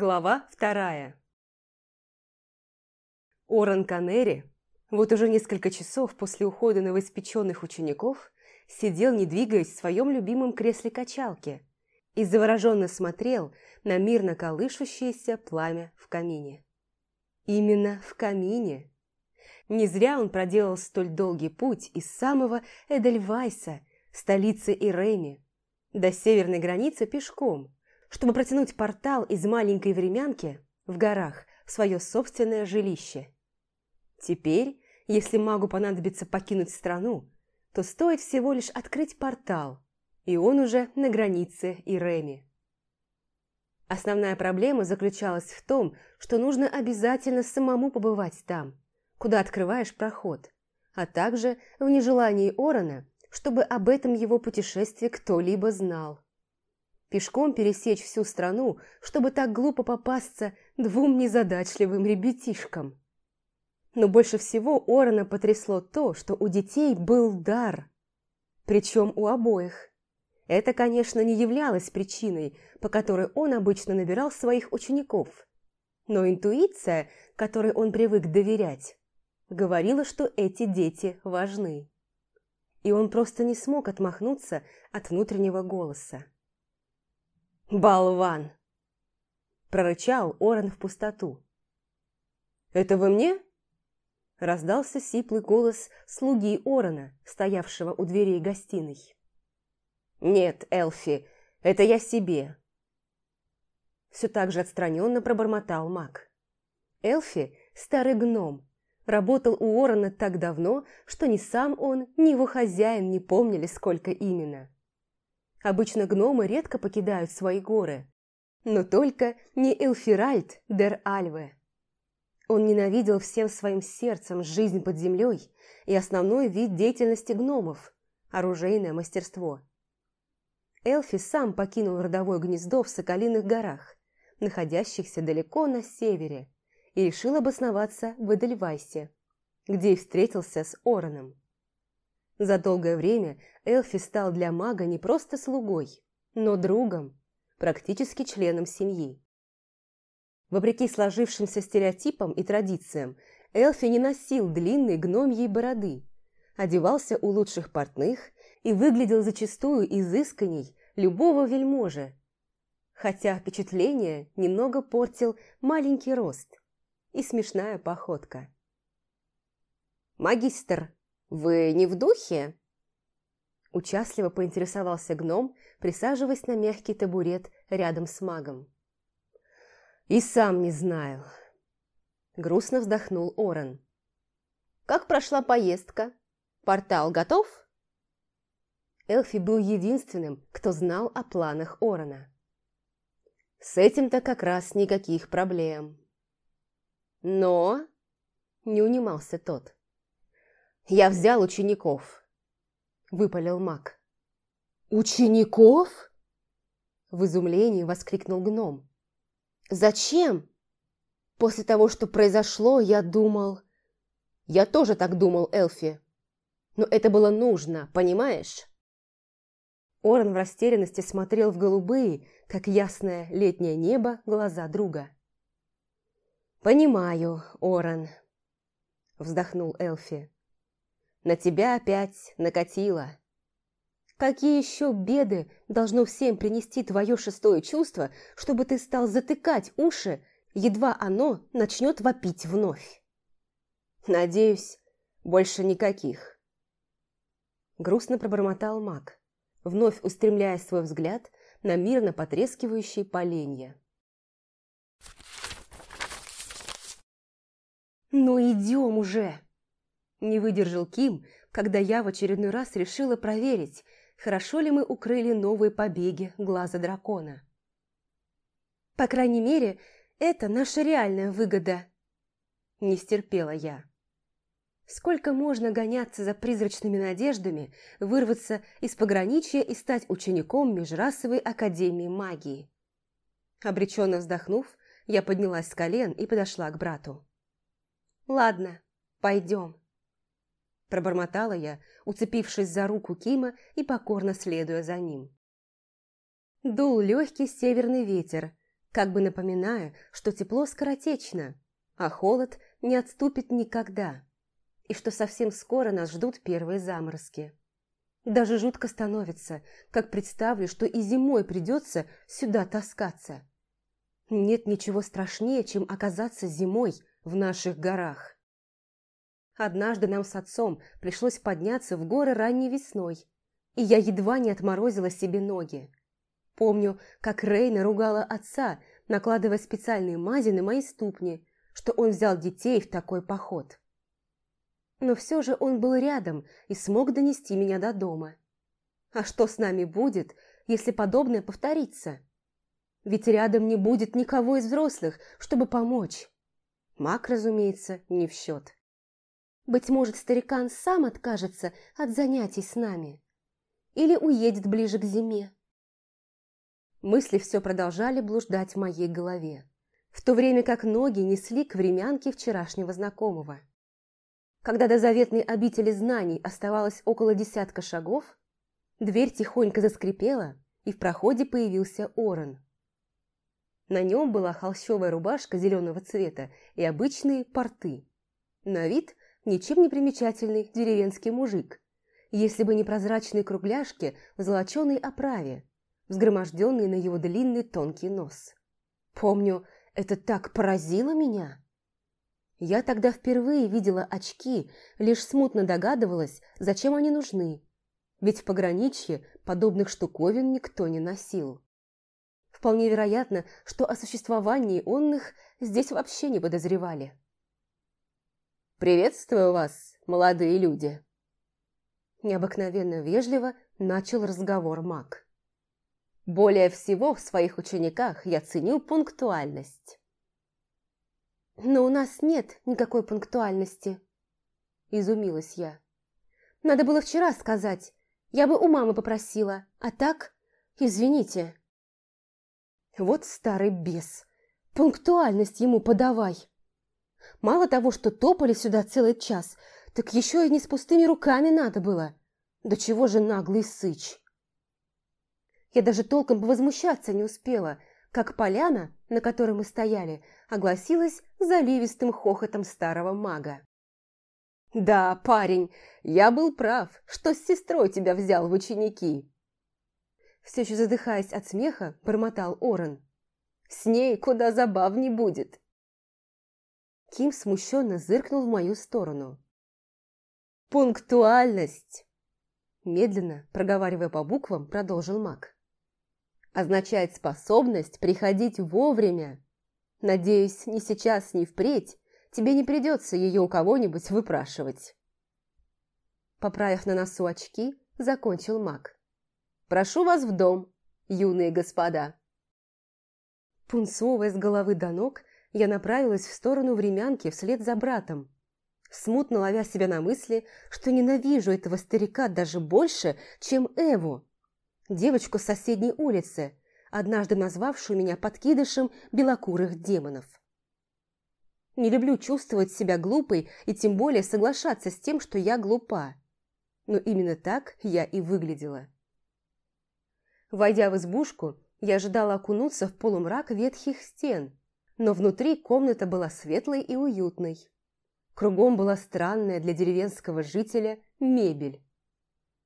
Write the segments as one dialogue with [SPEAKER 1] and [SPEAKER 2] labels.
[SPEAKER 1] Глава вторая. Оран Канери вот уже несколько часов после ухода новоиспеченных учеников сидел, не двигаясь, в своем любимом кресле качалки и завороженно смотрел на мирно колышущееся пламя в камине. Именно в камине. Не зря он проделал столь долгий путь из самого Эдельвайса, столицы Иреми, до северной границы пешком, чтобы протянуть портал из маленькой времянки в горах в свое собственное жилище. Теперь, если магу понадобится покинуть страну, то стоит всего лишь открыть портал, и он уже на границе Иреми. Основная проблема заключалась в том, что нужно обязательно самому побывать там, куда открываешь проход, а также в нежелании Орона чтобы об этом его путешествии кто-либо знал. Пешком пересечь всю страну, чтобы так глупо попасться двум незадачливым ребятишкам. Но больше всего Орона потрясло то, что у детей был дар. Причем у обоих. Это, конечно, не являлось причиной, по которой он обычно набирал своих учеников. Но интуиция, которой он привык доверять, говорила, что эти дети важны и он просто не смог отмахнуться от внутреннего голоса. «Болван!» – прорычал Орен в пустоту. «Это вы мне?» – раздался сиплый голос слуги Орена, стоявшего у дверей гостиной. «Нет, Элфи, это я себе!» Все так же отстраненно пробормотал маг. Элфи – старый гном, Работал у Уоррена так давно, что ни сам он, ни его хозяин не помнили, сколько именно. Обычно гномы редко покидают свои горы, но только не Элфиральд дер Альве. Он ненавидел всем своим сердцем жизнь под землей и основной вид деятельности гномов – оружейное мастерство. Элфи сам покинул родовое гнездо в Соколиных горах, находящихся далеко на севере, и решил обосноваться в Эдельвайсе, где и встретился с Ороном. За долгое время Элфи стал для мага не просто слугой, но другом, практически членом семьи. Вопреки сложившимся стереотипам и традициям, Элфи не носил длинной гномьей бороды, одевался у лучших портных и выглядел зачастую изысканней любого вельможи, хотя впечатление немного портил маленький рост и смешная походка. «Магистр, вы не в духе?» Участливо поинтересовался гном, присаживаясь на мягкий табурет рядом с магом. «И сам не знаю», – грустно вздохнул Орен. «Как прошла поездка? Портал готов?» Элфи был единственным, кто знал о планах Орена. «С этим-то как раз никаких проблем», но... Не унимался тот. «Я взял учеников», – выпалил маг. «Учеников?» В изумлении воскликнул гном. «Зачем? После того, что произошло, я думал...» «Я тоже так думал, Элфи. Но это было нужно, понимаешь?» Орен в растерянности смотрел в голубые, как ясное летнее небо, глаза друга. «Понимаю, Оран», – вздохнул Элфи. «На тебя опять накатило. Какие еще беды должно всем принести твое шестое чувство, чтобы ты стал затыкать уши, едва оно начнет вопить вновь? Надеюсь, больше никаких». Грустно пробормотал маг, вновь устремляя свой взгляд на мирно потрескивающие поленья. «Ну идем уже!» Не выдержал Ким, когда я в очередной раз решила проверить, хорошо ли мы укрыли новые побеги глаза дракона. «По крайней мере, это наша реальная выгода!» Не стерпела я. Сколько можно гоняться за призрачными надеждами, вырваться из пограничья и стать учеником Межрасовой Академии Магии? Обреченно вздохнув, я поднялась с колен и подошла к брату. «Ладно, пойдем», – пробормотала я, уцепившись за руку Кима и покорно следуя за ним. Дул легкий северный ветер, как бы напоминая, что тепло скоротечно, а холод не отступит никогда, и что совсем скоро нас ждут первые заморозки. Даже жутко становится, как представлю, что и зимой придется сюда таскаться. Нет ничего страшнее, чем оказаться зимой в наших горах. Однажды нам с отцом пришлось подняться в горы ранней весной, и я едва не отморозила себе ноги. Помню, как Рейна ругала отца, накладывая специальные мази на мои ступни, что он взял детей в такой поход. Но все же он был рядом и смог донести меня до дома. А что с нами будет, если подобное повторится? Ведь рядом не будет никого из взрослых, чтобы помочь. Маг, разумеется, не в счет. Быть может, старикан сам откажется от занятий с нами. Или уедет ближе к зиме. Мысли все продолжали блуждать в моей голове, в то время как ноги несли к времянке вчерашнего знакомого. Когда до заветной обители знаний оставалось около десятка шагов, дверь тихонько заскрипела, и в проходе появился Орен. На нем была холщовая рубашка зеленого цвета и обычные порты. На вид ничем не примечательный деревенский мужик, если бы не прозрачные кругляшки в золоченой оправе, взгроможденный на его длинный тонкий нос. Помню, это так поразило меня. Я тогда впервые видела очки, лишь смутно догадывалась, зачем они нужны, ведь в пограничье подобных штуковин никто не носил. Вполне вероятно, что о существовании онных здесь вообще не подозревали. «Приветствую вас, молодые люди!» Необыкновенно вежливо начал разговор маг. Более всего в своих учениках я ценю пунктуальность. «Но у нас нет никакой пунктуальности», – изумилась я. «Надо было вчера сказать. Я бы у мамы попросила. А так, извините». Вот старый бес. Пунктуальность ему подавай. Мало того, что топали сюда целый час, так еще и не с пустыми руками надо было. Да чего же наглый сыч. Я даже толком возмущаться не успела, как поляна, на которой мы стояли, огласилась заливистым хохотом старого мага. «Да, парень, я был прав, что с сестрой тебя взял в ученики!» Все еще задыхаясь от смеха, бормотал Орен. «С ней куда забавней будет!» Ким смущенно зыркнул в мою сторону. «Пунктуальность!» Медленно, проговаривая по буквам, продолжил маг означает способность приходить вовремя. Надеюсь, ни сейчас, ни впредь тебе не придется ее у кого-нибудь выпрашивать. Поправив на носу очки, закончил маг. «Прошу вас в дом, юные господа». Пунцовая с головы до ног, я направилась в сторону времянки вслед за братом, смутно ловя себя на мысли, что ненавижу этого старика даже больше, чем Эву, девочку с соседней улицы, однажды назвавшую меня подкидышем белокурых демонов. Не люблю чувствовать себя глупой и тем более соглашаться с тем, что я глупа. Но именно так я и выглядела. Войдя в избушку, я ожидала окунуться в полумрак ветхих стен, но внутри комната была светлой и уютной. Кругом была странная для деревенского жителя мебель.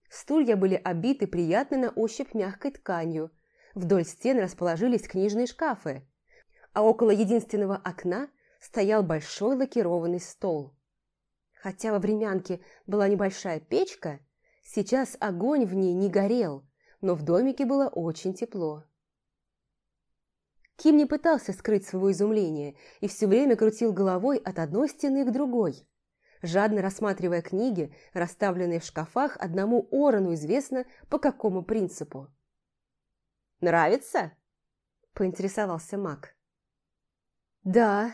[SPEAKER 1] Стулья были обиты приятной на ощупь мягкой тканью. Вдоль стен расположились книжные шкафы, а около единственного окна стоял большой лакированный стол. Хотя во времянке была небольшая печка, сейчас огонь в ней не горел, но в домике было очень тепло. Ким не пытался скрыть своего изумления и все время крутил головой от одной стены к другой жадно рассматривая книги, расставленные в шкафах, одному Орону известно по какому принципу. «Нравится?» – поинтересовался маг. «Да»,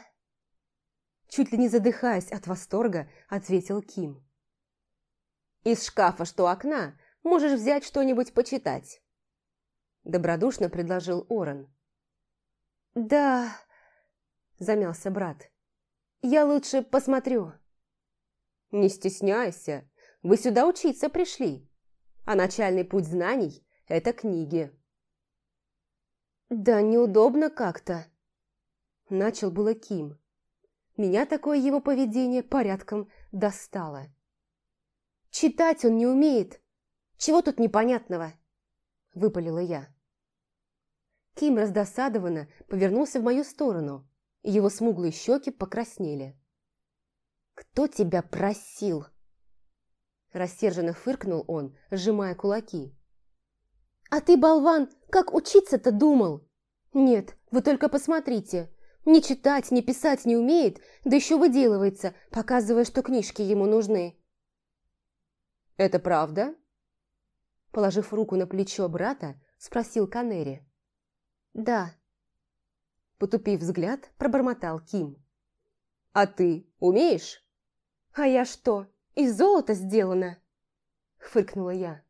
[SPEAKER 1] – чуть ли не задыхаясь от восторга, ответил Ким. «Из шкафа, что окна, можешь взять что-нибудь почитать», – добродушно предложил Орен. «Да», – замялся брат, – «я лучше посмотрю». «Не стесняйся, вы сюда учиться пришли, а начальный путь знаний – это книги». «Да неудобно как-то», – начал было Ким. Меня такое его поведение порядком достало. «Читать он не умеет. Чего тут непонятного?» – выпалила я. Ким раздосадованно повернулся в мою сторону, и его смуглые щеки покраснели. «Кто тебя просил?» Рассерженно фыркнул он, сжимая кулаки. «А ты, болван, как учиться-то думал? Нет, вы только посмотрите. Ни читать, ни писать не умеет, да еще выделывается, показывая, что книжки ему нужны». «Это правда?» Положив руку на плечо брата, спросил Канери. «Да». Потупив взгляд, пробормотал Ким. «А ты умеешь?» «А я что, из золота сделана?» Фыркнула я.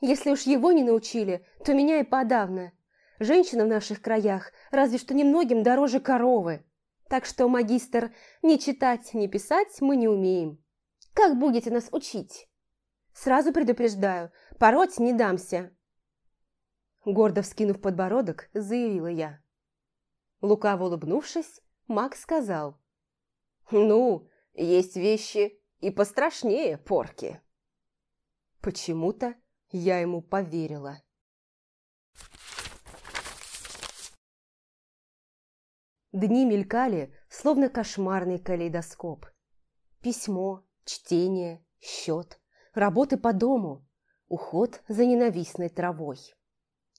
[SPEAKER 1] «Если уж его не научили, то меня и подавно. Женщина в наших краях разве что немногим дороже коровы. Так что, магистр, ни читать, ни писать мы не умеем. Как будете нас учить?» «Сразу предупреждаю, пороть не дамся. Гордо вскинув подбородок, заявила я. Лукаво улыбнувшись, Макс сказал. «Ну, есть вещи и пострашнее порки». Почему-то я ему поверила. Дни мелькали, словно кошмарный калейдоскоп. Письмо, чтение, счет, работы по дому, уход за ненавистной травой.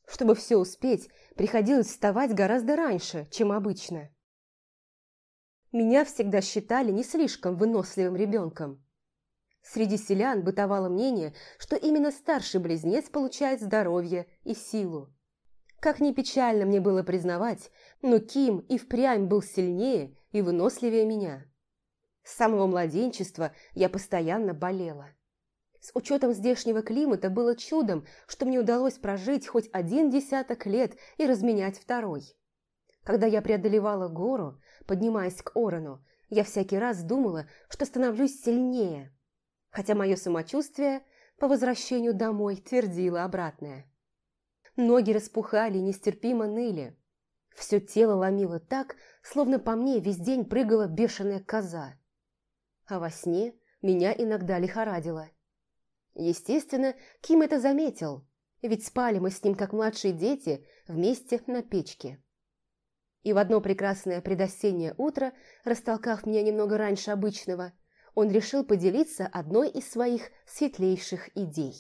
[SPEAKER 1] Чтобы все успеть, приходилось вставать гораздо раньше, чем обычно. Меня всегда считали не слишком выносливым ребенком. Среди селян бытовало мнение, что именно старший близнец получает здоровье и силу. Как ни печально мне было признавать, но Ким и впрямь был сильнее и выносливее меня. С самого младенчества я постоянно болела. С учетом здешнего климата было чудом, что мне удалось прожить хоть один десяток лет и разменять второй. Когда я преодолевала гору, поднимаясь к Орону, я всякий раз думала, что становлюсь сильнее, хотя мое самочувствие по возвращению домой твердило обратное. Ноги распухали и нестерпимо ныли. Все тело ломило так, словно по мне весь день прыгала бешеная коза. А во сне меня иногда лихорадило – Естественно, Ким это заметил, ведь спали мы с ним как младшие дети вместе на печке. И в одно прекрасное предосеннее утро, растолкав меня немного раньше обычного, он решил поделиться одной из своих светлейших идей.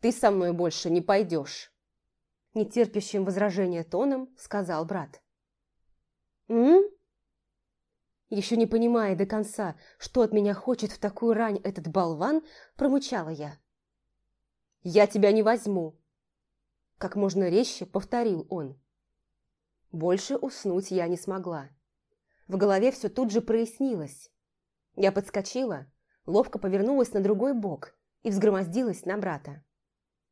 [SPEAKER 1] «Ты со мной больше не пойдешь», – нетерпящим возражения тоном сказал брат. «М?» Еще не понимая до конца, что от меня хочет в такую рань этот болван, промычала я. «Я тебя не возьму!» Как можно резче повторил он. Больше уснуть я не смогла. В голове все тут же прояснилось. Я подскочила, ловко повернулась на другой бок и взгромоздилась на брата.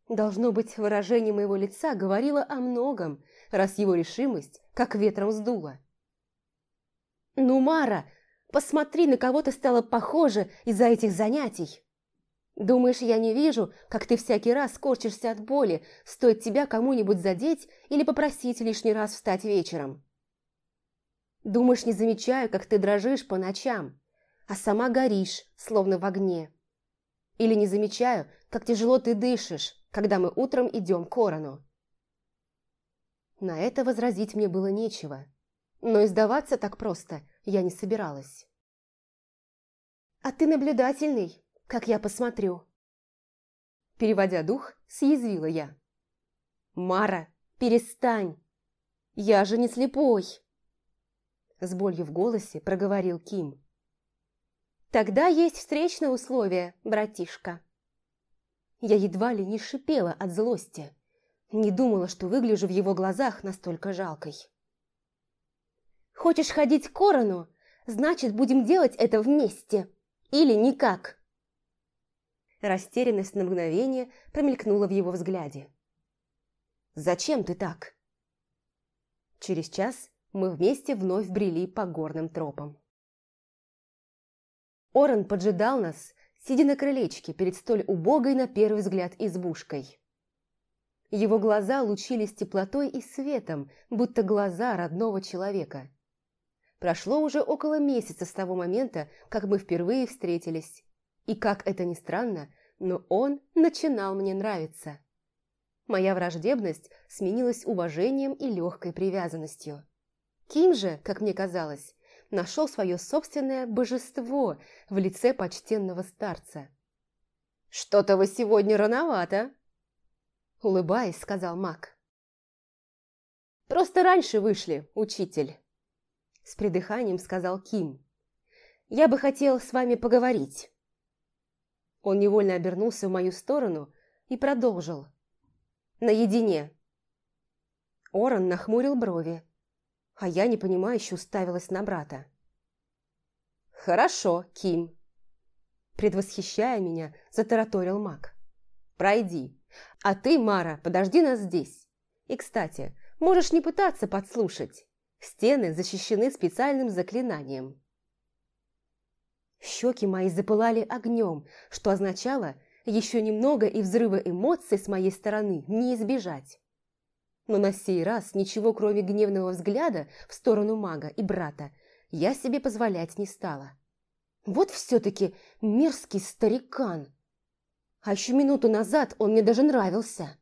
[SPEAKER 1] Должно быть, выражение моего лица говорило о многом, раз его решимость как ветром сдуло. «Ну, Мара, посмотри, на кого ты стала похожа из-за этих занятий!» «Думаешь, я не вижу, как ты всякий раз скорчишься от боли, стоит тебя кому-нибудь задеть или попросить лишний раз встать вечером?» «Думаешь, не замечаю, как ты дрожишь по ночам, а сама горишь, словно в огне?» «Или не замечаю, как тяжело ты дышишь, когда мы утром идем к Корону?» На это возразить мне было нечего но издаваться так просто я не собиралась. «А ты наблюдательный, как я посмотрю». Переводя дух, съязвила я. «Мара, перестань! Я же не слепой!» С болью в голосе проговорил Ким. «Тогда есть встречное условие, братишка». Я едва ли не шипела от злости. Не думала, что выгляжу в его глазах настолько жалкой. Хочешь ходить к корону? Значит, будем делать это вместе. Или никак. Растерянность на мгновение промелькнула в его взгляде. «Зачем ты так?» Через час мы вместе вновь брели по горным тропам. Орен поджидал нас, сидя на крылечке перед столь убогой на первый взгляд избушкой. Его глаза лучились теплотой и светом, будто глаза родного человека. Прошло уже около месяца с того момента, как мы впервые встретились. И как это ни странно, но он начинал мне нравиться. Моя враждебность сменилась уважением и легкой привязанностью. Ким же, как мне казалось, нашел свое собственное божество в лице почтенного старца. «Что-то вы сегодня рановато», – улыбаясь, сказал маг. «Просто раньше вышли, учитель», – с придыханием сказал Ким. «Я бы хотел с вами поговорить». Он невольно обернулся в мою сторону и продолжил. «Наедине». Оран нахмурил брови, а я непонимающе уставилась на брата. «Хорошо, Ким», предвосхищая меня, затараторил маг. «Пройди. А ты, Мара, подожди нас здесь. И, кстати, можешь не пытаться подслушать. Стены защищены специальным заклинанием». Щеки мои запылали огнем, что означало, еще немного и взрыва эмоций с моей стороны не избежать. Но на сей раз ничего, кроме гневного взгляда в сторону мага и брата, я себе позволять не стала. Вот все-таки мерзкий старикан. А еще минуту назад он мне даже нравился.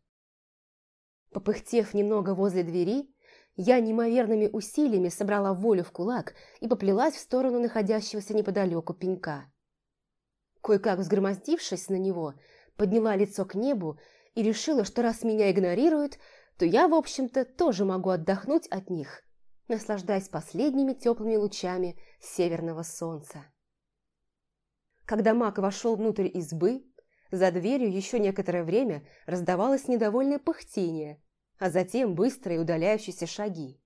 [SPEAKER 1] Попыхтев немного возле двери, я неимоверными усилиями собрала волю в кулак и поплелась в сторону находящегося неподалеку пенька. Кое-как взгромоздившись на него, подняла лицо к небу и решила, что раз меня игнорируют, то я, в общем-то, тоже могу отдохнуть от них, наслаждаясь последними теплыми лучами северного солнца. Когда маг вошел внутрь избы, за дверью еще некоторое время раздавалось недовольное пыхтение, а затем быстрые удаляющиеся шаги.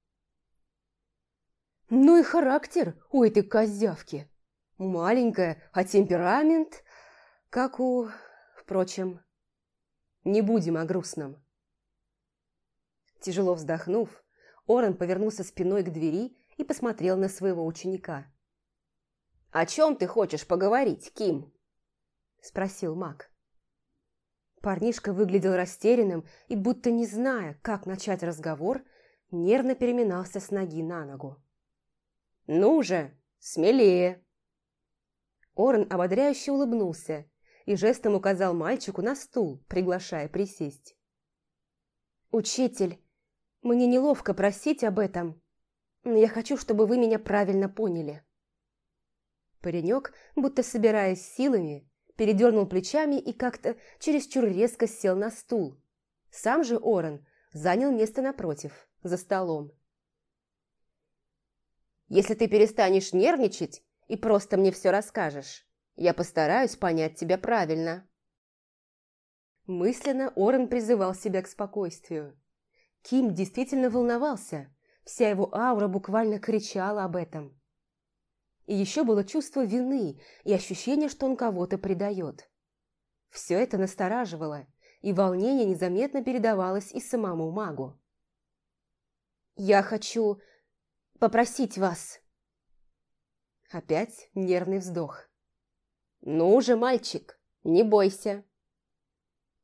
[SPEAKER 1] Ну и характер у этой козявки. Маленькая, а темперамент, как у... Впрочем, не будем о грустном. Тяжело вздохнув, Орен повернулся спиной к двери и посмотрел на своего ученика. «О чем ты хочешь поговорить, Ким?» – спросил маг. Парнишка выглядел растерянным и, будто не зная, как начать разговор, нервно переминался с ноги на ногу. «Ну же, смелее!» Орен ободряюще улыбнулся и жестом указал мальчику на стул, приглашая присесть. «Учитель, мне неловко просить об этом, но я хочу, чтобы вы меня правильно поняли». Паренек, будто собираясь силами, передернул плечами и как-то чересчур резко сел на стул. Сам же Орен занял место напротив, за столом. «Если ты перестанешь нервничать и просто мне все расскажешь, я постараюсь понять тебя правильно». Мысленно Орен призывал себя к спокойствию. Ким действительно волновался, вся его аура буквально кричала об этом. И еще было чувство вины и ощущение, что он кого-то предает. Все это настораживало, и волнение незаметно передавалось и самому магу. «Я хочу попросить вас». Опять нервный вздох. «Ну же, мальчик, не бойся».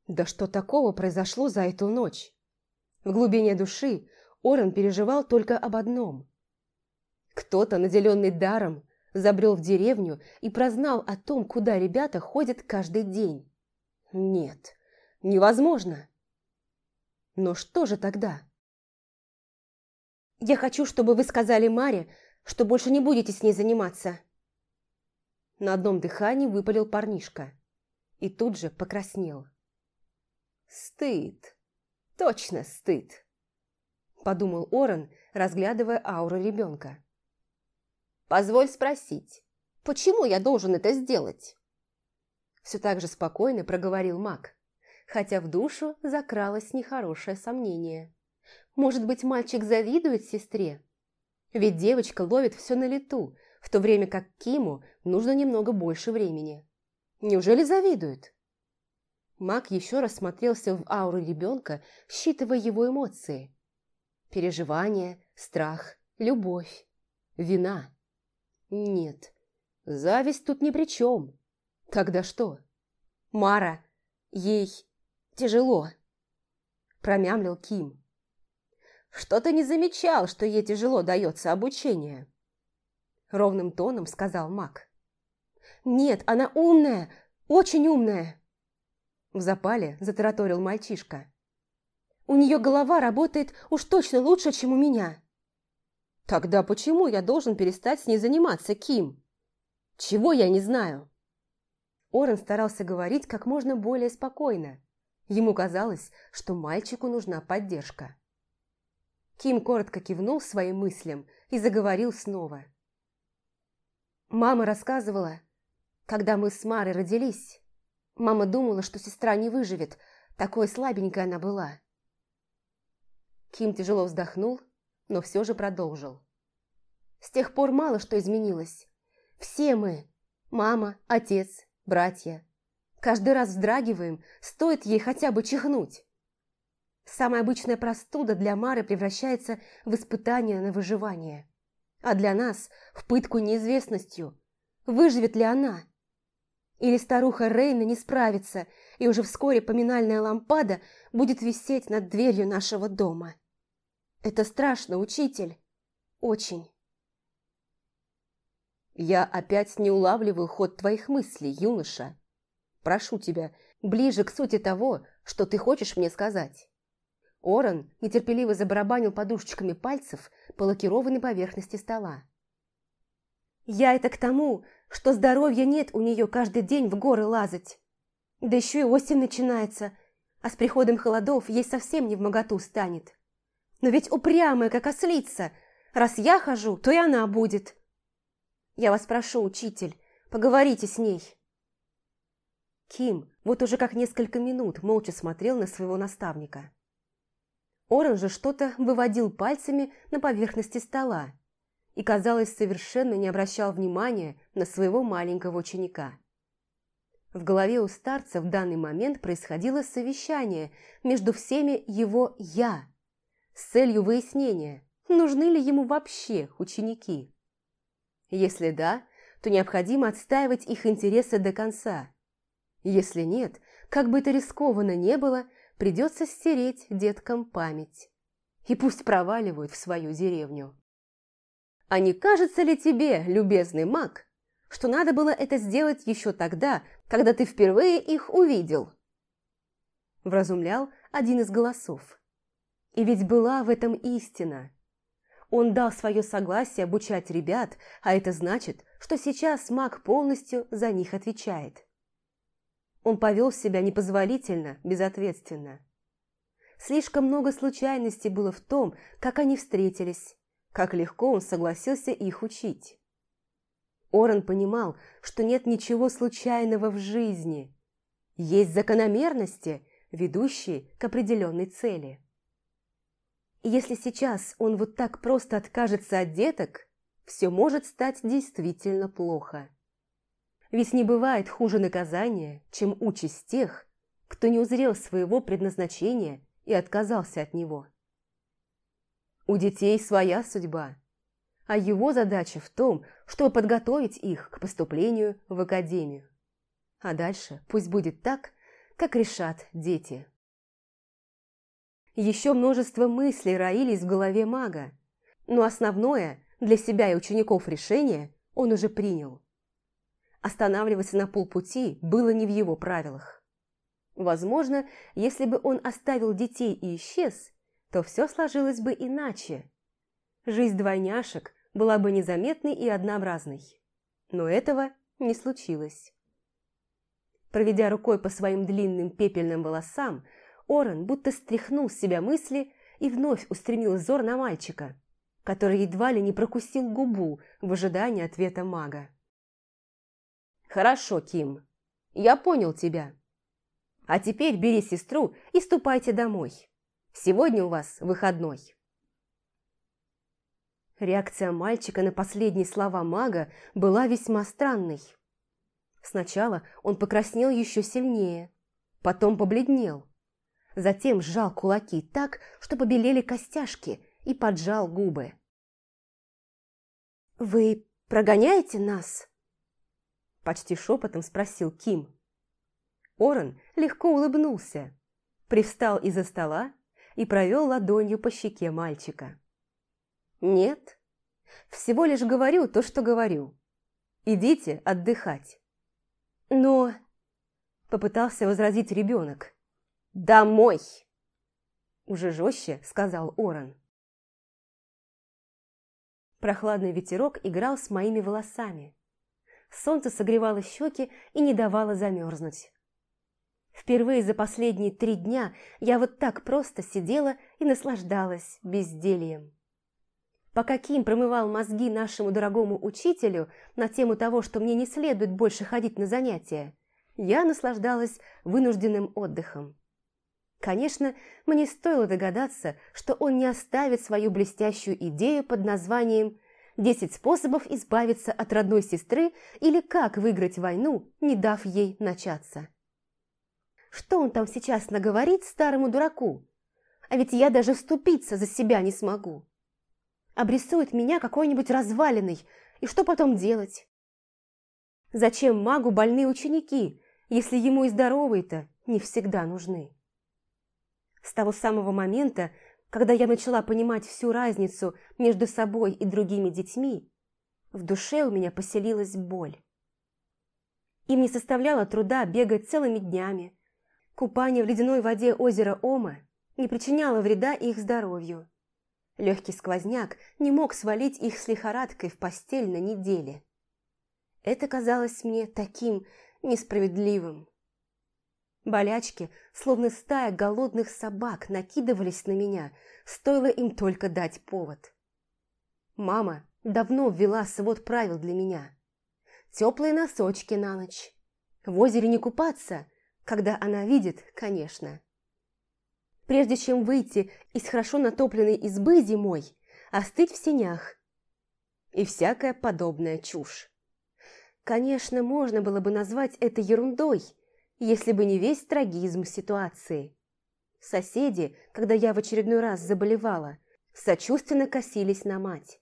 [SPEAKER 1] Да что такого произошло за эту ночь? В глубине души Орен переживал только об одном. Кто-то, наделенный даром, забрел в деревню и прознал о том, куда ребята ходят каждый день. Нет, невозможно. Но что же тогда? «Я хочу, чтобы вы сказали Маре, что больше не будете с ней заниматься». На одном дыхании выпалил парнишка и тут же покраснел. «Стыд, точно стыд», – подумал Орен, разглядывая ауру ребенка. Позволь спросить, почему я должен это сделать?» Все так же спокойно проговорил маг, хотя в душу закралось нехорошее сомнение. Может быть, мальчик завидует сестре? Ведь девочка ловит все на лету, в то время как Киму нужно немного больше времени. Неужели завидует? Маг еще раз смотрелся в ауру ребенка, считывая его эмоции. Переживания, страх, любовь, вина. Нет, зависть тут ни при чем. Тогда что? Мара, ей тяжело. промямлил Ким. «Что-то не замечал, что ей тяжело дается обучение», – ровным тоном сказал Мак. «Нет, она умная, очень умная!» В запале затараторил мальчишка. «У нее голова работает уж точно лучше, чем у меня!» «Тогда почему я должен перестать с ней заниматься, Ким? Чего я не знаю?» Орен старался говорить как можно более спокойно. Ему казалось, что мальчику нужна поддержка. Ким коротко кивнул своим мыслям и заговорил снова. «Мама рассказывала, когда мы с Марой родились, мама думала, что сестра не выживет, такой слабенькая она была. Ким тяжело вздохнул, но все же продолжил. С тех пор мало что изменилось. Все мы, мама, отец, братья, каждый раз вздрагиваем, стоит ей хотя бы чихнуть. Самая обычная простуда для Мары превращается в испытание на выживание. А для нас – в пытку неизвестностью. Выживет ли она? Или старуха Рейна не справится, и уже вскоре поминальная лампада будет висеть над дверью нашего дома. Это страшно, учитель. Очень. Я опять не улавливаю ход твоих мыслей, юноша. Прошу тебя, ближе к сути того, что ты хочешь мне сказать. Оран нетерпеливо забарабанил подушечками пальцев по лакированной поверхности стола. «Я это к тому, что здоровья нет у нее каждый день в горы лазать. Да еще и осень начинается, а с приходом холодов ей совсем не в моготу станет. Но ведь упрямая, как ослица, раз я хожу, то и она будет. Я вас прошу, учитель, поговорите с ней». Ким вот уже как несколько минут молча смотрел на своего наставника. Орен же что-то выводил пальцами на поверхности стола, и, казалось, совершенно не обращал внимания на своего маленького ученика. В голове у старца в данный момент происходило совещание между всеми его «я» с целью выяснения, нужны ли ему вообще ученики. Если да, то необходимо отстаивать их интересы до конца. Если нет, как бы это рискованно не было, придется стереть деткам память. И пусть проваливают в свою деревню. А не кажется ли тебе, любезный маг, что надо было это сделать еще тогда, когда ты впервые их увидел?» Вразумлял один из голосов. И ведь была в этом истина. Он дал свое согласие обучать ребят, а это значит, что сейчас маг полностью за них отвечает. Он повел себя непозволительно, безответственно. Слишком много случайностей было в том, как они встретились, как легко он согласился их учить. Орен понимал, что нет ничего случайного в жизни. Есть закономерности, ведущие к определенной цели. Если сейчас он вот так просто откажется от деток, все может стать действительно плохо. Ведь не бывает хуже наказания, чем участь тех, кто не узрел своего предназначения и отказался от него. У детей своя судьба, а его задача в том, чтобы подготовить их к поступлению в академию. А дальше пусть будет так, как решат дети. Еще множество мыслей роились в голове мага, но основное для себя и учеников решение он уже принял. Останавливаться на полпути было не в его правилах. Возможно, если бы он оставил детей и исчез, то все сложилось бы иначе. Жизнь двойняшек была бы незаметной и однообразной. Но этого не случилось. Проведя рукой по своим длинным пепельным волосам, Орен будто стряхнул с себя мысли и вновь устремил взор на мальчика, который едва ли не прокусил губу в ожидании ответа мага. «Хорошо, Ким, я понял тебя. А теперь бери сестру и ступайте домой. Сегодня у вас выходной». Реакция мальчика на последние слова мага была весьма странной. Сначала он покраснел еще сильнее, потом побледнел. Затем сжал кулаки так, что побелели костяшки, и поджал губы. «Вы прогоняете нас?» Почти шепотом спросил Ким. Орен легко улыбнулся, привстал из-за стола и провел ладонью по щеке мальчика. «Нет, всего лишь говорю то, что говорю. Идите отдыхать». «Но...» – попытался возразить ребенок. «Домой!» – уже жестче сказал Оран. Прохладный ветерок играл с моими волосами. Солнце согревало щеки и не давало замерзнуть. Впервые за последние три дня я вот так просто сидела и наслаждалась бездельем. Пока Ким промывал мозги нашему дорогому учителю на тему того, что мне не следует больше ходить на занятия, я наслаждалась вынужденным отдыхом. Конечно, мне стоило догадаться, что он не оставит свою блестящую идею под названием «10 способов избавиться от родной сестры» или «Как выиграть войну, не дав ей начаться». Что он там сейчас наговорит старому дураку? А ведь я даже вступиться за себя не смогу. Обрисует меня какой-нибудь разваленный, и что потом делать? Зачем магу больные ученики, если ему и здоровые-то не всегда нужны? С того самого момента, когда я начала понимать всю разницу между собой и другими детьми, в душе у меня поселилась боль. Им не составляло труда бегать целыми днями, Купание в ледяной воде озера Ома не причиняло вреда их здоровью. Легкий сквозняк не мог свалить их с лихорадкой в постель на неделе. Это казалось мне таким несправедливым. Болячки, словно стая голодных собак, накидывались на меня, стоило им только дать повод. Мама давно ввела свод правил для меня. Теплые носочки на ночь. В озере не купаться, когда она видит, конечно. Прежде чем выйти из хорошо натопленной избы зимой, остыть в сенях. И всякая подобная чушь. Конечно, можно было бы назвать это ерундой, если бы не весь трагизм ситуации. Соседи, когда я в очередной раз заболевала, сочувственно косились на мать.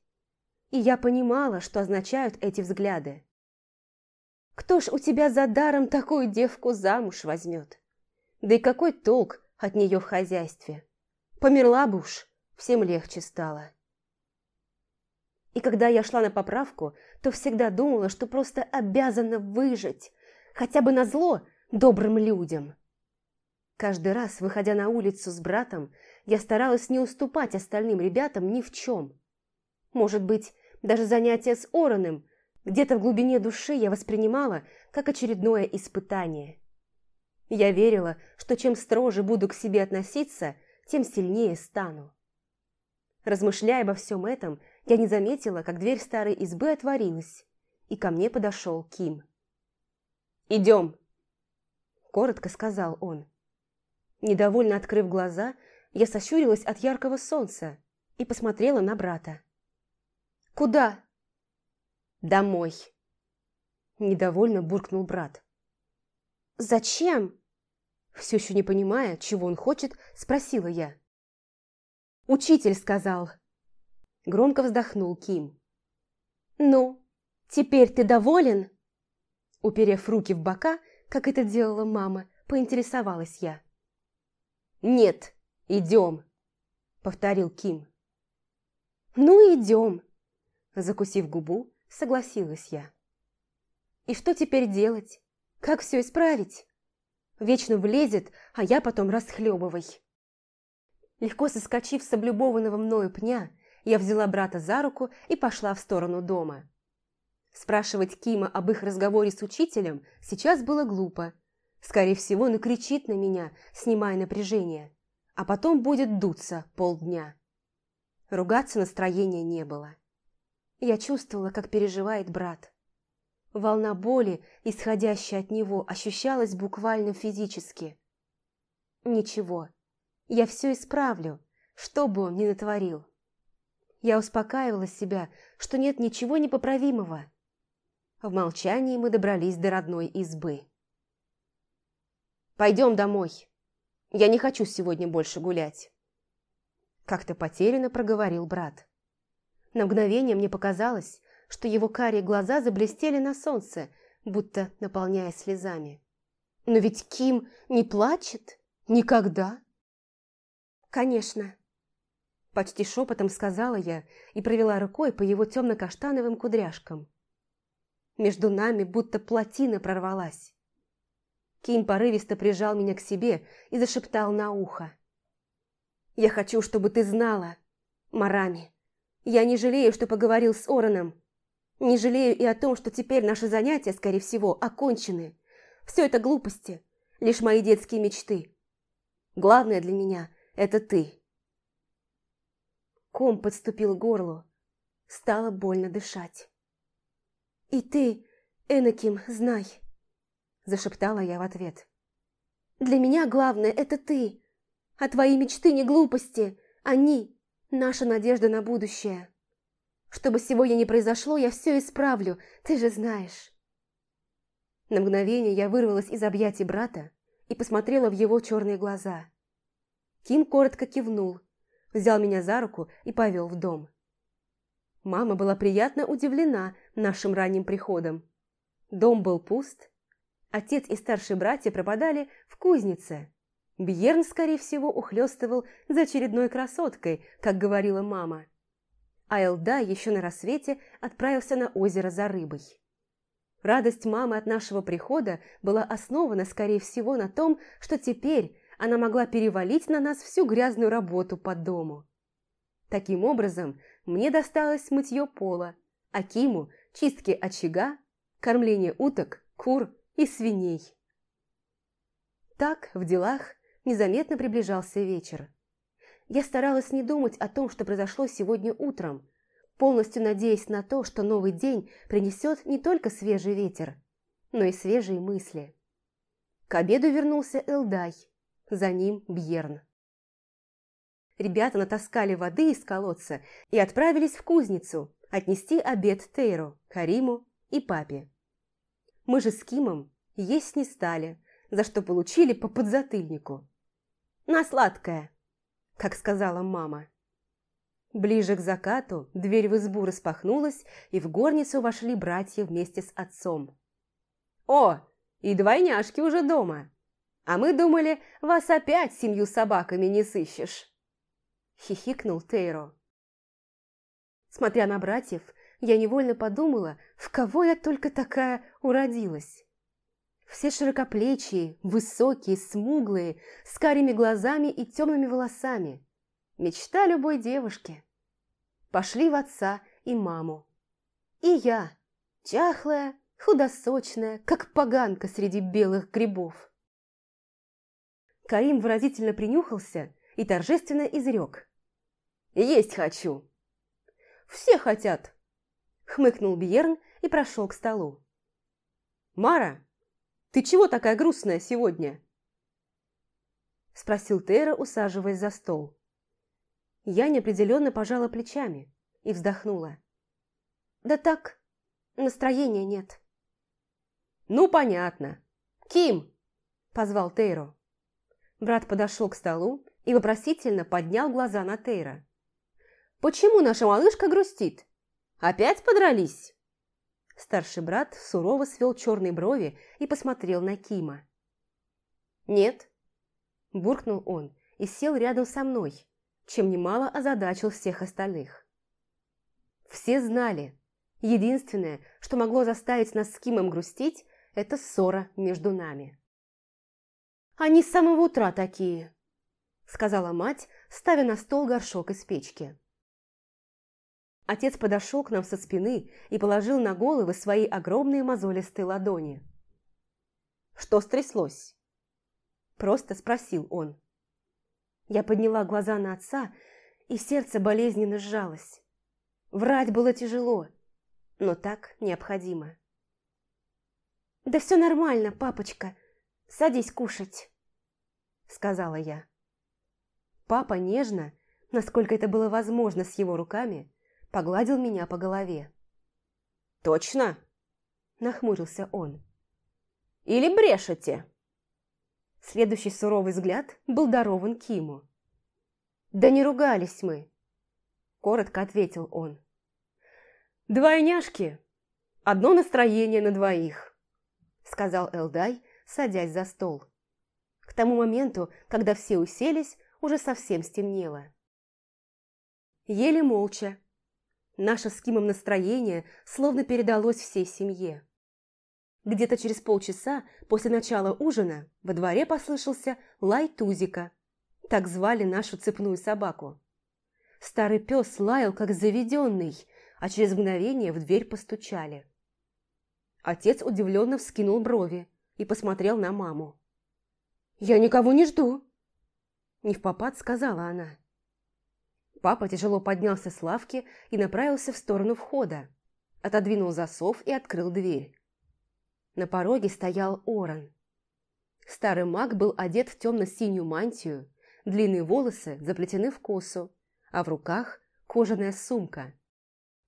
[SPEAKER 1] И я понимала, что означают эти взгляды. Кто ж у тебя за даром такую девку замуж возьмет? Да и какой толк от нее в хозяйстве? Померла бы уж, всем легче стало. И когда я шла на поправку, то всегда думала, что просто обязана выжить, хотя бы на зло добрым людям. Каждый раз, выходя на улицу с братом, я старалась не уступать остальным ребятам ни в чем. Может быть, даже занятия с Ороном где-то в глубине души я воспринимала как очередное испытание. Я верила, что чем строже буду к себе относиться, тем сильнее стану. Размышляя обо всем этом, я не заметила, как дверь старой избы отворилась, и ко мне подошел Ким. «Идем!» – коротко сказал он. Недовольно открыв глаза, я сощурилась от яркого солнца и посмотрела на брата. «Куда?» Домой!» Недовольно буркнул брат. «Зачем?» Все еще не понимая, чего он хочет, спросила я. «Учитель сказал». Громко вздохнул Ким. «Ну, теперь ты доволен?» Уперев руки в бока, как это делала мама, поинтересовалась я. «Нет, идем», — повторил Ким. «Ну, идем», — закусив губу, согласилась я. И что теперь делать? Как все исправить? Вечно влезет, а я потом расхлебывай. Легко соскочив с облюбованного мною пня, я взяла брата за руку и пошла в сторону дома. Спрашивать Кима об их разговоре с учителем сейчас было глупо. Скорее всего, накричит на меня, снимая напряжение, а потом будет дуться полдня. Ругаться настроения не было. Я чувствовала, как переживает брат. Волна боли, исходящая от него, ощущалась буквально физически. Ничего, я все исправлю, что бы он ни натворил. Я успокаивала себя, что нет ничего непоправимого. В молчании мы добрались до родной избы. «Пойдем домой. Я не хочу сегодня больше гулять», – как-то потерянно проговорил брат. На мгновение мне показалось, что его карие глаза заблестели на солнце, будто наполняя слезами. Но ведь Ким не плачет никогда. «Конечно». Почти шепотом сказала я и провела рукой по его темно-каштановым кудряшкам. Между нами будто плотина прорвалась. Ким порывисто прижал меня к себе и зашептал на ухо. «Я хочу, чтобы ты знала, Марами. Я не жалею, что поговорил с Ороном. Не жалею и о том, что теперь наши занятия, скорее всего, окончены. Все это глупости, лишь мои детские мечты. Главное для меня – это ты». Ком подступил к горлу. Стало больно дышать. «И ты, Энаким, знай», – зашептала я в ответ. «Для меня главное – это ты, а твои мечты не глупости, они – наша надежда на будущее. Что бы сегодня ни произошло, я все исправлю, ты же знаешь». На мгновение я вырвалась из объятий брата и посмотрела в его черные глаза. Ким коротко кивнул, взял меня за руку и повел в дом. Мама была приятно удивлена нашим ранним приходом. Дом был пуст. Отец и старшие братья пропадали в кузнице. Бьерн, скорее всего, ухлёстывал за очередной красоткой, как говорила мама. А Элда еще на рассвете отправился на озеро за рыбой. Радость мамы от нашего прихода была основана, скорее всего, на том, что теперь она могла перевалить на нас всю грязную работу по дому. Таким образом, мне досталось мытье пола, а Киму – чистки очага, кормление уток, кур и свиней. Так, в делах, незаметно приближался вечер. Я старалась не думать о том, что произошло сегодня утром, полностью надеясь на то, что новый день принесет не только свежий ветер, но и свежие мысли. К обеду вернулся Элдай, за ним Бьерн. Ребята натаскали воды из колодца и отправились в кузницу отнести обед Тейру, Кариму и папе. Мы же с Кимом есть не стали, за что получили по подзатыльнику. «На сладкое», как сказала мама. Ближе к закату дверь в избу распахнулась, и в горницу вошли братья вместе с отцом. «О, и двойняшки уже дома! А мы думали, вас опять семью собаками не сыщешь!» Хихикнул Тейро. Смотря на братьев, я невольно подумала, в кого я только такая уродилась. Все широкоплечие, высокие, смуглые, с карими глазами и темными волосами. Мечта любой девушки. Пошли в отца и маму. И я, чахлая, худосочная, как поганка среди белых грибов. Карим выразительно принюхался и торжественно изрек. «Есть хочу!» «Все хотят!» – хмыкнул Бьерн и прошел к столу. «Мара, ты чего такая грустная сегодня?» – спросил Тейра, усаживаясь за стол. Я неопределенно пожала плечами и вздохнула. «Да так, настроения нет». «Ну, понятно. Ким!» – позвал Тейро. Брат подошел к столу и вопросительно поднял глаза на Тейра. «Почему наша малышка грустит? Опять подрались?» Старший брат сурово свел черные брови и посмотрел на Кима. «Нет», – буркнул он и сел рядом со мной, чем немало озадачил всех остальных. Все знали, единственное, что могло заставить нас с Кимом грустить, это ссора между нами. «Они с самого утра такие», – сказала мать, ставя на стол горшок из печки. Отец подошел к нам со спины и положил на головы свои огромные мозолистые ладони. «Что стряслось?» Просто спросил он. Я подняла глаза на отца, и сердце болезненно сжалось. Врать было тяжело, но так необходимо. «Да все нормально, папочка. Садись кушать», — сказала я. Папа нежно, насколько это было возможно с его руками, погладил меня по голове. «Точно?» – нахмурился он. «Или брешете?» Следующий суровый взгляд был дарован Киму. «Да не ругались мы», – коротко ответил он. «Двойняшки. Одно настроение на двоих», – сказал Элдай, садясь за стол. К тому моменту, когда все уселись, уже совсем стемнело. Еле молча. Наше с Кимом настроение словно передалось всей семье. Где-то через полчаса после начала ужина во дворе послышался лай Тузика. Так звали нашу цепную собаку. Старый пес лаял, как заведенный, а через мгновение в дверь постучали. Отец удивленно вскинул брови и посмотрел на маму. «Я никого не жду!» Не в попад сказала она. Папа тяжело поднялся с лавки и направился в сторону входа. Отодвинул засов и открыл дверь. На пороге стоял Оран. Старый маг был одет в темно-синюю мантию, длинные волосы заплетены в косу, а в руках кожаная сумка.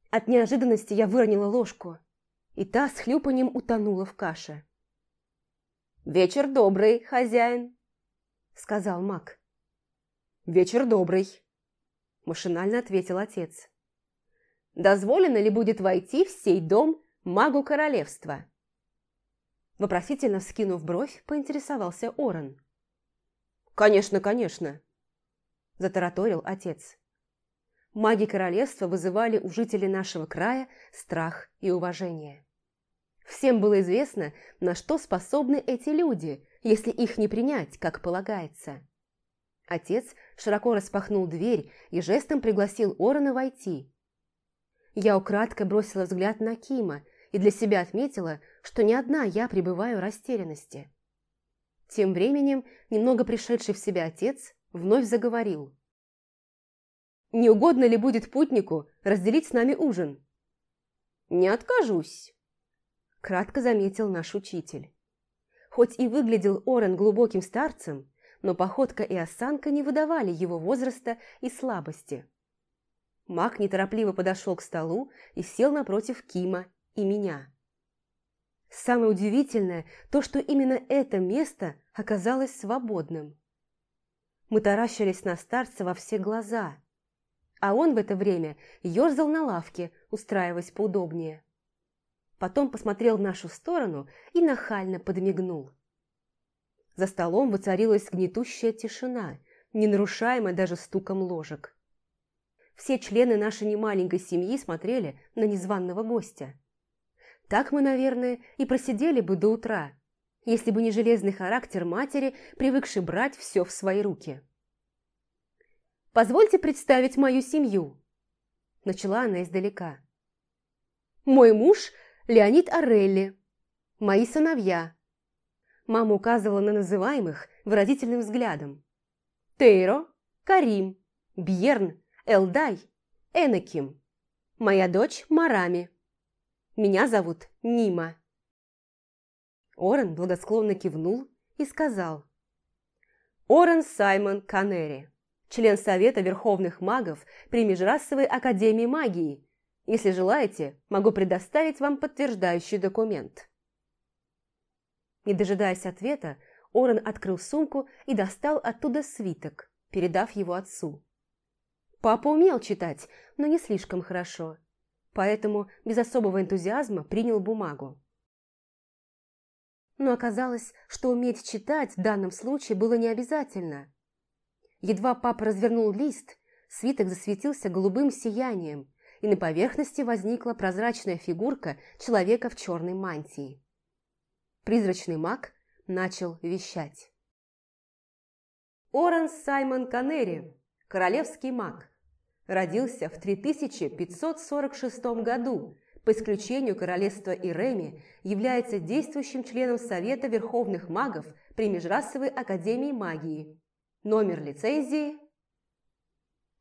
[SPEAKER 1] От неожиданности я выронила ложку, и та с хлюпанием утонула в каше. «Вечер добрый, хозяин», — сказал маг. «Вечер добрый», — машинально ответил отец. «Дозволено ли будет войти в сей дом магу королевства?» Вопросительно вскинув бровь, поинтересовался Орен. «Конечно, конечно», – затараторил отец. Маги королевства вызывали у жителей нашего края страх и уважение. Всем было известно, на что способны эти люди, если их не принять, как полагается. Отец широко распахнул дверь и жестом пригласил Орона войти. Я украдко бросила взгляд на Кима и для себя отметила, что не одна я пребываю в растерянности. Тем временем, немного пришедший в себя отец вновь заговорил. «Не угодно ли будет путнику разделить с нами ужин?» «Не откажусь», – кратко заметил наш учитель. Хоть и выглядел Орен глубоким старцем, но походка и осанка не выдавали его возраста и слабости. Маг неторопливо подошел к столу и сел напротив Кима и меня. Самое удивительное то, что именно это место оказалось свободным. Мы таращились на старца во все глаза, а он в это время ерзал на лавке, устраиваясь поудобнее. Потом посмотрел в нашу сторону и нахально подмигнул. За столом воцарилась гнетущая тишина, не нарушаемая даже стуком ложек. Все члены нашей немаленькой семьи смотрели на незваного гостя. Так мы, наверное, и просидели бы до утра, если бы не железный характер матери, привыкший брать все в свои руки. «Позвольте представить мою семью», – начала она издалека. «Мой муж – Леонид Орелли, мои сыновья». Мама указывала на называемых выразительным взглядом. «Тейро, Карим, Бьерн, Элдай, Энаким, моя дочь Марами». Меня зовут Нима». Орен благосклонно кивнул и сказал. «Орен Саймон Канери, член Совета Верховных Магов при Межрасовой Академии Магии. Если желаете, могу предоставить вам подтверждающий документ». Не дожидаясь ответа, Орен открыл сумку и достал оттуда свиток, передав его отцу. Папа умел читать, но не слишком хорошо поэтому без особого энтузиазма принял бумагу. Но оказалось, что уметь читать в данном случае было не обязательно. Едва папа развернул лист, свиток засветился голубым сиянием, и на поверхности возникла прозрачная фигурка человека в черной мантии. Призрачный маг начал вещать. Оранс Саймон Канери, королевский маг, родился в 3546 году, по исключению королевства Иреми, является действующим членом Совета Верховных Магов при Межрасовой Академии Магии. Номер лицензии...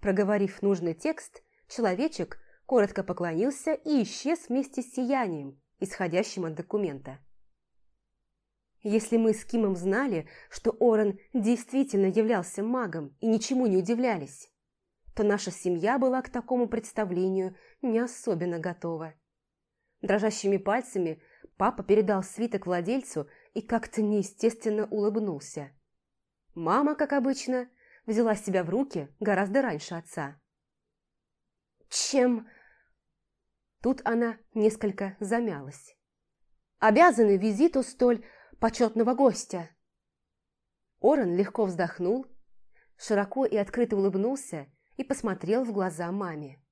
[SPEAKER 1] Проговорив нужный текст, человечек коротко поклонился и исчез вместе с сиянием, исходящим от документа. Если мы с Кимом знали, что Орен действительно являлся магом и ничему не удивлялись, то наша семья была к такому представлению не особенно готова. Дрожащими пальцами папа передал свиток владельцу и как-то неестественно улыбнулся. Мама, как обычно, взяла себя в руки гораздо раньше отца. «Чем...» Тут она несколько замялась. «Обязаны визиту столь почетного гостя». Орен легко вздохнул широко и открыто улыбнулся и посмотрел в глаза маме.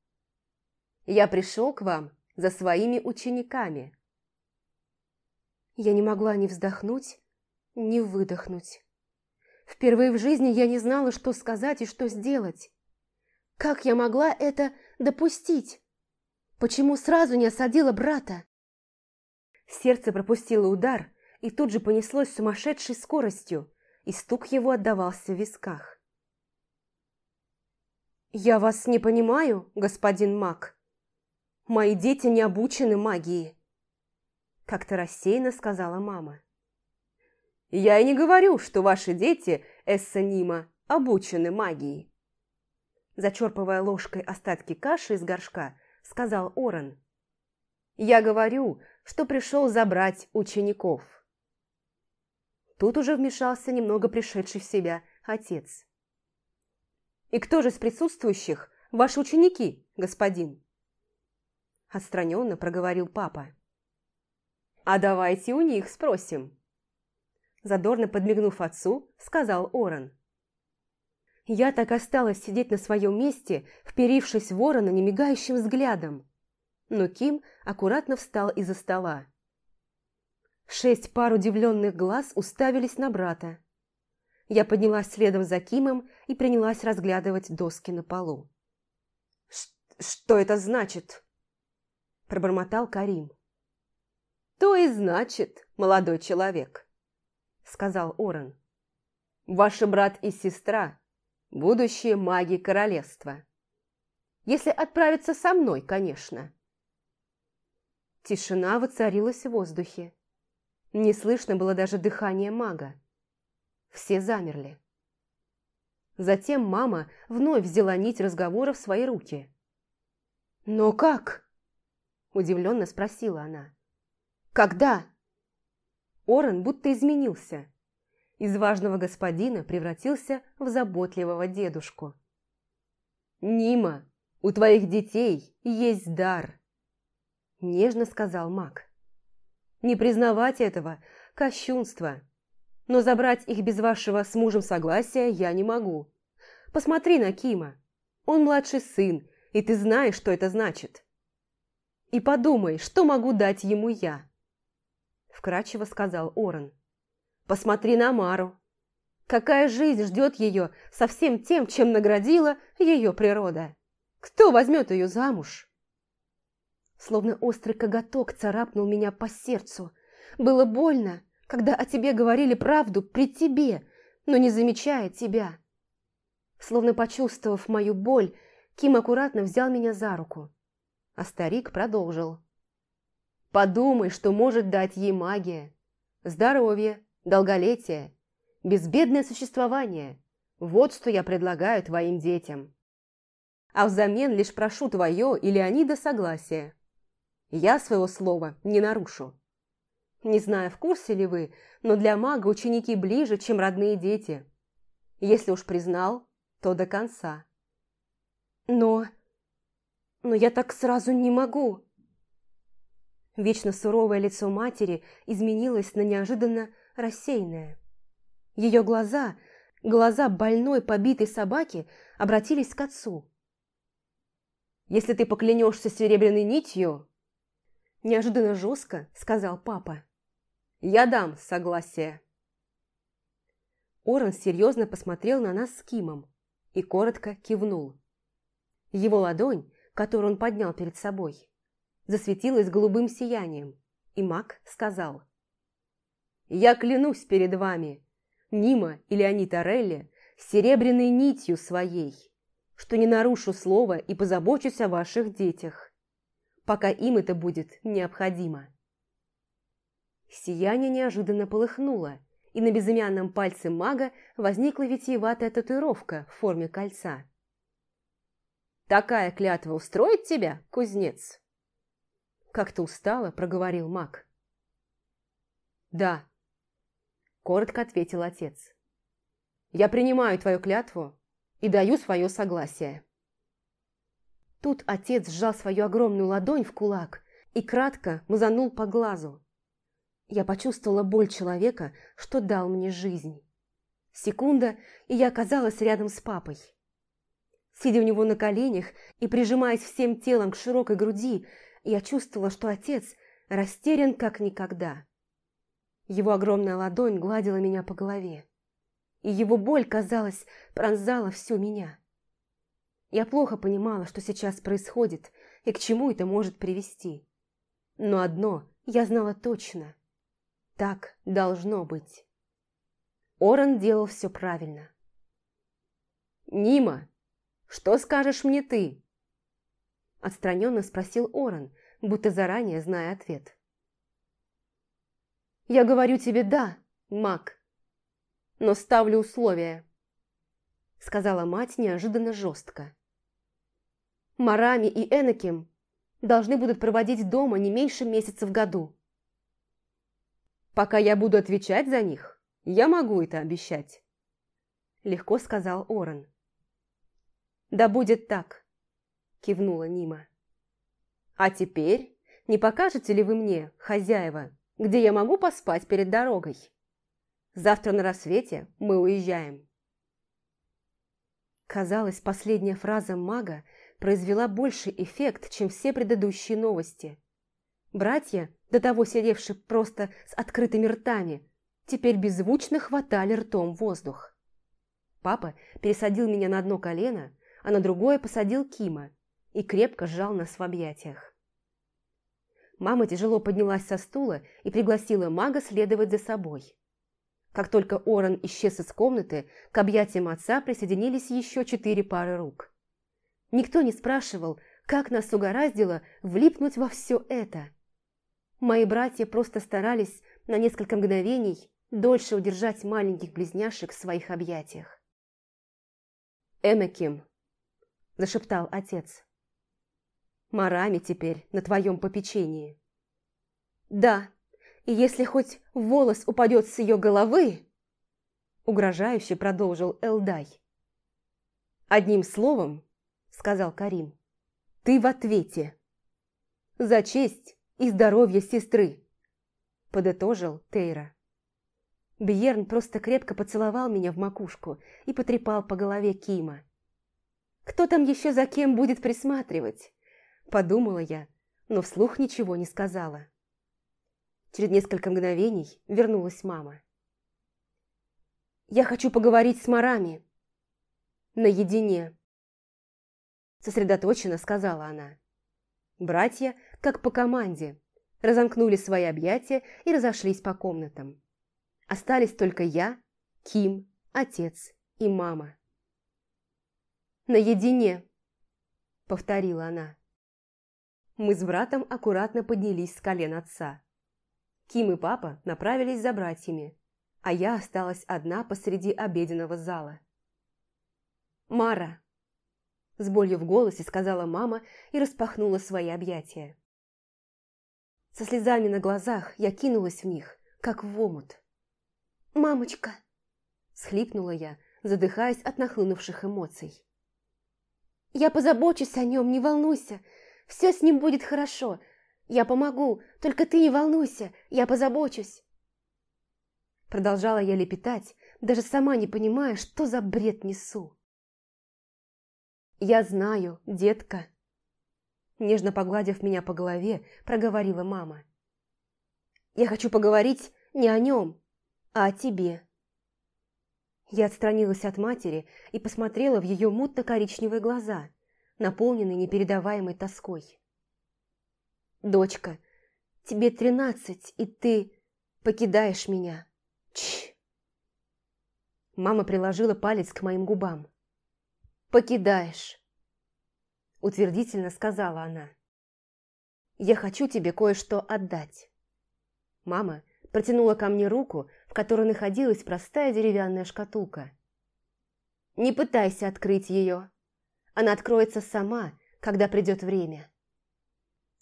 [SPEAKER 1] «Я пришел к вам за своими учениками». Я не могла ни вздохнуть, ни выдохнуть. Впервые в жизни я не знала, что сказать и что сделать. Как я могла это допустить? Почему сразу не осадила брата? Сердце пропустило удар и тут же понеслось сумасшедшей скоростью, и стук его отдавался в висках. «Я вас не понимаю, господин маг. Мои дети не обучены магии», – как-то рассеянно сказала мама. «Я и не говорю, что ваши дети, Эссанима, обучены магии». Зачерпывая ложкой остатки каши из горшка, сказал Орен. «Я говорю, что пришел забрать учеников». Тут уже вмешался немного пришедший в себя отец. «И кто же из присутствующих ваши ученики, господин?» Отстраненно проговорил папа. «А давайте у них спросим». Задорно подмигнув отцу, сказал Оран. Я так осталась сидеть на своем месте, вперившись в ворона немигающим взглядом. Но Ким аккуратно встал из-за стола. Шесть пар удивленных глаз уставились на брата. Я поднялась следом за Кимом и принялась разглядывать доски на полу. «Что это значит?» – пробормотал Карим. «То и значит, молодой человек», – сказал Орен. «Ваш брат и сестра – будущие маги королевства. Если отправиться со мной, конечно». Тишина воцарилась в воздухе. Не слышно было даже дыхания мага. Все замерли. Затем мама вновь взяла нить разговора в свои руки. «Но как?» – удивленно спросила она. «Когда?» Орен будто изменился. Из важного господина превратился в заботливого дедушку. «Нима, у твоих детей есть дар», – нежно сказал маг. «Не признавать этого – кощунство но забрать их без вашего с мужем согласия я не могу. Посмотри на Кима. Он младший сын, и ты знаешь, что это значит. И подумай, что могу дать ему я. Вкратчиво сказал Орен. Посмотри на Мару. Какая жизнь ждет ее со всем тем, чем наградила ее природа? Кто возьмет ее замуж? Словно острый коготок царапнул меня по сердцу. Было больно, когда о тебе говорили правду при тебе, но не замечая тебя. Словно почувствовав мою боль, Ким аккуратно взял меня за руку, а старик продолжил. «Подумай, что может дать ей магия. Здоровье, долголетие, безбедное существование. Вот что я предлагаю твоим детям. А взамен лишь прошу твое или Леонида согласия. Я своего слова не нарушу». Не знаю, в курсе ли вы, но для мага ученики ближе, чем родные дети. Если уж признал, то до конца. Но... но я так сразу не могу. Вечно суровое лицо матери изменилось на неожиданно рассеянное. Ее глаза, глаза больной побитой собаки, обратились к отцу. «Если ты поклянешься серебряной нитью...» Неожиданно жестко сказал папа. Я дам согласие. Оран серьезно посмотрел на нас с Кимом и коротко кивнул. Его ладонь, которую он поднял перед собой, засветилась голубым сиянием, и маг сказал. «Я клянусь перед вами, Нима и Леонид Орелли, серебряной нитью своей, что не нарушу слова и позабочусь о ваших детях, пока им это будет необходимо». Сияние неожиданно полыхнуло, и на безымянном пальце мага возникла витиеватая татуировка в форме кольца. «Такая клятва устроит тебя, кузнец?» Как-то устало проговорил маг. «Да», – коротко ответил отец. «Я принимаю твою клятву и даю свое согласие». Тут отец сжал свою огромную ладонь в кулак и кратко мазанул по глазу. Я почувствовала боль человека, что дал мне жизнь. Секунда, и я оказалась рядом с папой. Сидя у него на коленях и прижимаясь всем телом к широкой груди, я чувствовала, что отец растерян как никогда. Его огромная ладонь гладила меня по голове, и его боль, казалось, пронзала всю меня. Я плохо понимала, что сейчас происходит и к чему это может привести. Но одно я знала точно. Так должно быть. Оран делал все правильно. «Нима, что скажешь мне ты?» Отстраненно спросил Оран, будто заранее зная ответ. «Я говорю тебе «да», маг, но ставлю условия», сказала мать неожиданно жестко. «Марами и Энаким должны будут проводить дома не меньше месяца в году. Пока я буду отвечать за них, я могу это обещать», легко сказал Оран. «Да будет так», кивнула Нима. «А теперь не покажете ли вы мне, хозяева, где я могу поспать перед дорогой? Завтра на рассвете мы уезжаем». Казалось, последняя фраза мага произвела больший эффект, чем все предыдущие новости. Братья, до того сидевшие просто с открытыми ртами, теперь беззвучно хватали ртом воздух. Папа пересадил меня на одно колено, а на другое посадил Кима и крепко сжал нас в объятиях. Мама тяжело поднялась со стула и пригласила мага следовать за собой. Как только Оран исчез из комнаты, к объятиям отца присоединились еще четыре пары рук. Никто не спрашивал, как нас угораздило влипнуть во все это. Мои братья просто старались на несколько мгновений дольше удержать маленьких близняшек в своих объятиях. «Эмеким», – зашептал отец. Марами теперь на твоем попечении. Да, и если хоть волос упадет с ее головы, угрожающе продолжил Элдай. Одним словом, сказал Карим, ты в ответе. За честь и здоровье сестры, подытожил Тейра. Бьерн просто крепко поцеловал меня в макушку и потрепал по голове Кима. Кто там еще за кем будет присматривать? Подумала я, но вслух ничего не сказала. Через несколько мгновений вернулась мама. «Я хочу поговорить с Марами. Наедине». Сосредоточенно сказала она. Братья, как по команде, разомкнули свои объятия и разошлись по комнатам. Остались только я, Ким, отец и мама. «Наедине», — повторила она. Мы с братом аккуратно поднялись с колен отца. Ким и папа направились за братьями, а я осталась одна посреди обеденного зала. «Мара!» С болью в голосе сказала мама и распахнула свои объятия. Со слезами на глазах я кинулась в них, как в омут. «Мамочка!» – схлипнула я, задыхаясь от нахлынувших эмоций. «Я позабочусь о нем, не волнуйся. Все с ним будет хорошо. Я помогу, только ты не волнуйся, я позабочусь. Продолжала я лепетать, даже сама не понимая, что за бред несу. «Я знаю, детка», – нежно погладив меня по голове, проговорила мама. «Я хочу поговорить не о нем, а о тебе». Я отстранилась от матери и посмотрела в ее мутно-коричневые глаза – наполненный непередаваемой тоской. «Дочка, тебе тринадцать, и ты покидаешь меня. Чш!» Мама приложила палец к моим губам. «Покидаешь!» Утвердительно сказала она. «Я хочу тебе кое-что отдать». Мама протянула ко мне руку, в которой находилась простая деревянная шкатулка. «Не пытайся открыть ее», она откроется сама, когда придет время.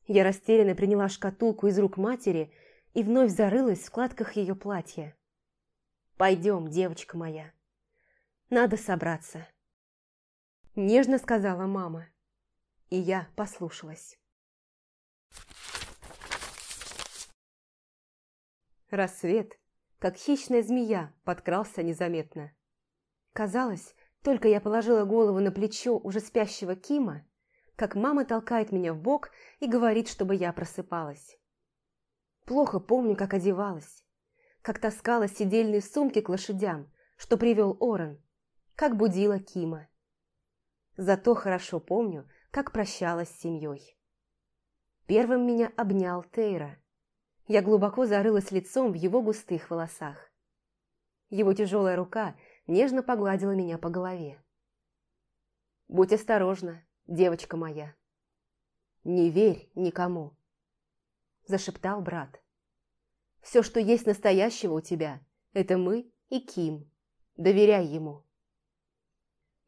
[SPEAKER 1] Я растерянно приняла шкатулку из рук матери и вновь зарылась в складках ее платья. «Пойдем, девочка моя. Надо собраться», – нежно сказала мама. И я послушалась. Рассвет, как хищная змея, подкрался незаметно. Казалось, только я положила голову на плечо уже спящего Кима, как мама толкает меня в бок и говорит, чтобы я просыпалась. Плохо помню, как одевалась, как таскала сидельные сумки к лошадям, что привел Орен, как будила Кима. Зато хорошо помню, как прощалась с семьей. Первым меня обнял Тейра. Я глубоко зарылась лицом в его густых волосах. Его тяжелая рука нежно погладила меня по голове. «Будь осторожна, девочка моя. Не верь никому», – зашептал брат. «Все, что есть настоящего у тебя, это мы и Ким. Доверяй ему».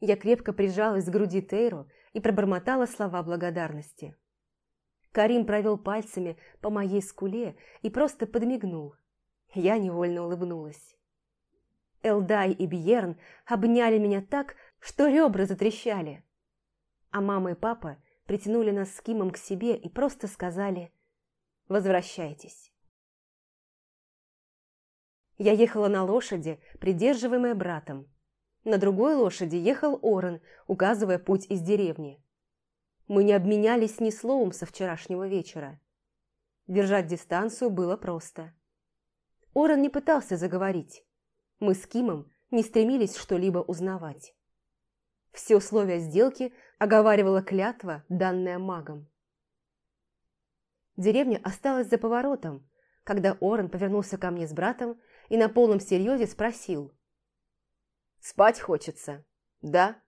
[SPEAKER 1] Я крепко прижалась к груди Тейру и пробормотала слова благодарности. Карим провел пальцами по моей скуле и просто подмигнул. Я невольно улыбнулась. Элдай и Бьерн обняли меня так, что ребра затрещали. А мама и папа притянули нас с Кимом к себе и просто сказали «Возвращайтесь». Я ехала на лошади, придерживаемая братом. На другой лошади ехал Орен, указывая путь из деревни. Мы не обменялись ни словом со вчерашнего вечера. Держать дистанцию было просто. Орен не пытался заговорить. Мы с Кимом не стремились что-либо узнавать. Все условия сделки оговаривала клятва, данная магом. Деревня осталась за поворотом, когда Орен повернулся ко мне с братом и на полном серьезе спросил – Спать хочется, да?»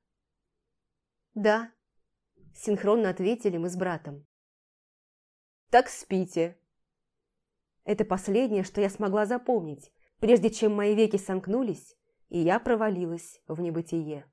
[SPEAKER 1] «Да», – синхронно ответили мы с братом. «Так спите». Это последнее, что я смогла запомнить, прежде чем мои веки сомкнулись, и я провалилась в небытие.